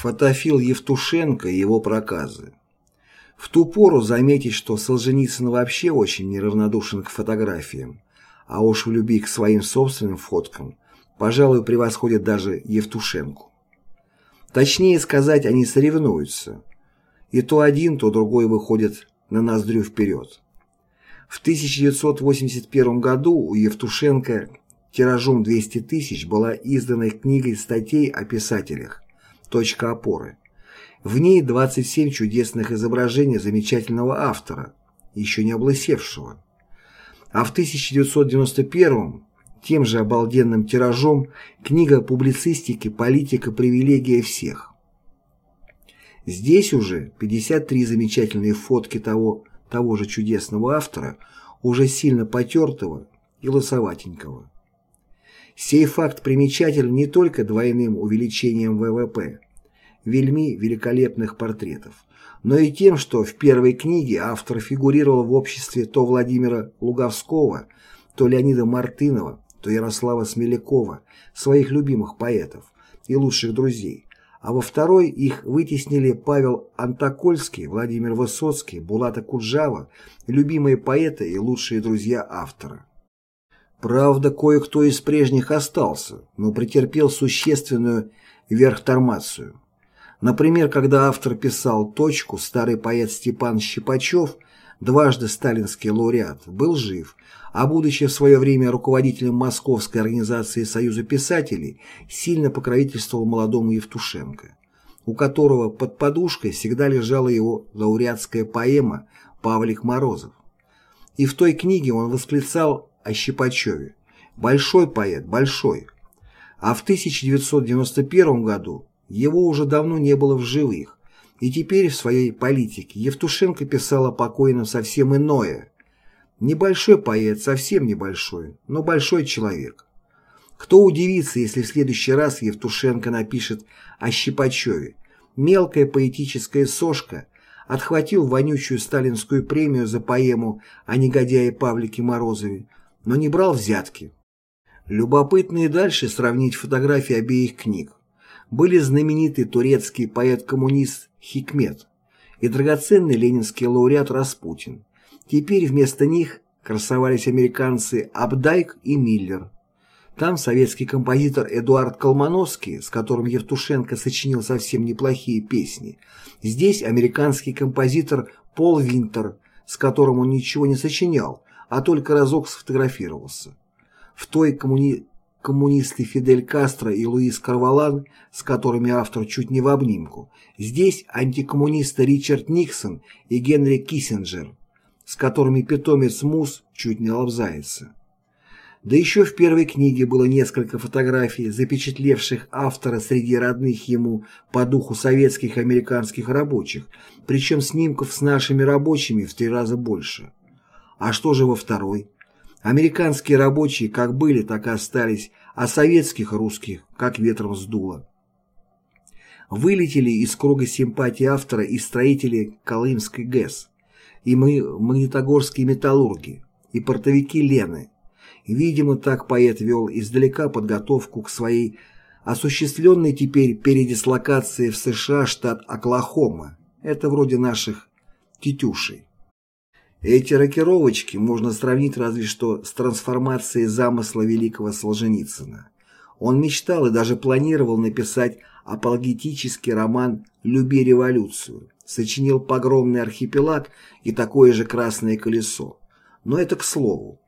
Фотофил Евтушенко и его проказы. В ту пору заметить, что Солженицын вообще очень неравнодушен к фотографиям, а уж в любви к своим собственным фоткам, пожалуй, превосходит даже Евтушенку. Точнее сказать, они соревнуются. И то один, то другой выходит на ноздрю вперед. В 1981 году у Евтушенко тиражом 200 тысяч была издана книга статей о писателях «Точка опоры». В ней 27 чудесных изображений замечательного автора, еще не облысевшего. А в 1991 тем же обалденным тиражом книга публицистики «Политика. Привилегия всех». Здесь уже 53 замечательные фотки того, того же чудесного автора, уже сильно потертого и лосоватенького. Сей факт примечателен не только двойным увеличением ВВП, вельми великолепных портретов, но и тем, что в первой книге автор фигурировал в обществе то Владимира Луговского, то Леонида Мартынова, то Ярослава Смелякова, своих любимых поэтов и лучших друзей, а во второй их вытеснили Павел Антокольский, Владимир Высоцкий, Булата Куджава, любимые поэты и лучшие друзья автора. Правда, кое-кто из прежних остался, но претерпел существенную верхтормацию. Например, когда автор писал «Точку», старый поэт Степан Щипачев, дважды сталинский лауреат, был жив, а будучи в свое время руководителем Московской организации Союза писателей, сильно покровительствовал молодому Евтушенко, у которого под подушкой всегда лежала его лауреатская поэма «Павлик Морозов». И в той книге он восклицал о Щипачеве «Большой поэт, большой». А в 1991 году его уже давно не было в живых, и теперь в своей политике Евтушенко писал о покойном совсем иное. Небольшой поэт, совсем небольшой, но большой человек. Кто удивится, если в следующий раз Евтушенко напишет о Щипачеве. Мелкая поэтическая сошка отхватил вонючую сталинскую премию за поэму о негодяе Павлике Морозове, но не брал взятки. Любопытно и дальше сравнить фотографии обеих книг были знаменитый турецкий поэт-коммунист Хикмет и драгоценный ленинский лауреат Распутин. Теперь вместо них красовались американцы Абдайк и Миллер. Там советский композитор Эдуард Колмановский, с которым Евтушенко сочинил совсем неплохие песни. Здесь американский композитор Пол Винтер, с которым он ничего не сочинял, а только разок сфотографировался. В той коммуни коммунисты Фидель Кастро и Луис Карвалан, с которыми автор чуть не в обнимку, здесь антикоммунисты Ричард Никсон и Генри Киссинджер, с которыми питомец Мус чуть не лобзается. Да еще в первой книге было несколько фотографий, запечатлевших автора среди родных ему по духу советских и американских рабочих, причем снимков с нашими рабочими в три раза больше. А что же во второй? Американские рабочие как были, так и остались, а советских русских как ветром сдуло. Вылетели из круга симпатии автора и строители Колымской ГЭС, и мы магнитогорские металлурги, и портовики Лены. Видимо, так поэт вел издалека подготовку к своей осуществленной теперь передислокации в США штат Оклахома. Это вроде наших тетюшей. Эти рокировочки можно сравнить разве что с трансформацией замысла великого Солженицына. Он мечтал и даже планировал написать апологетический роман «Люби революцию», сочинил «Погромный архипелаг» и такое же «Красное колесо». Но это к слову.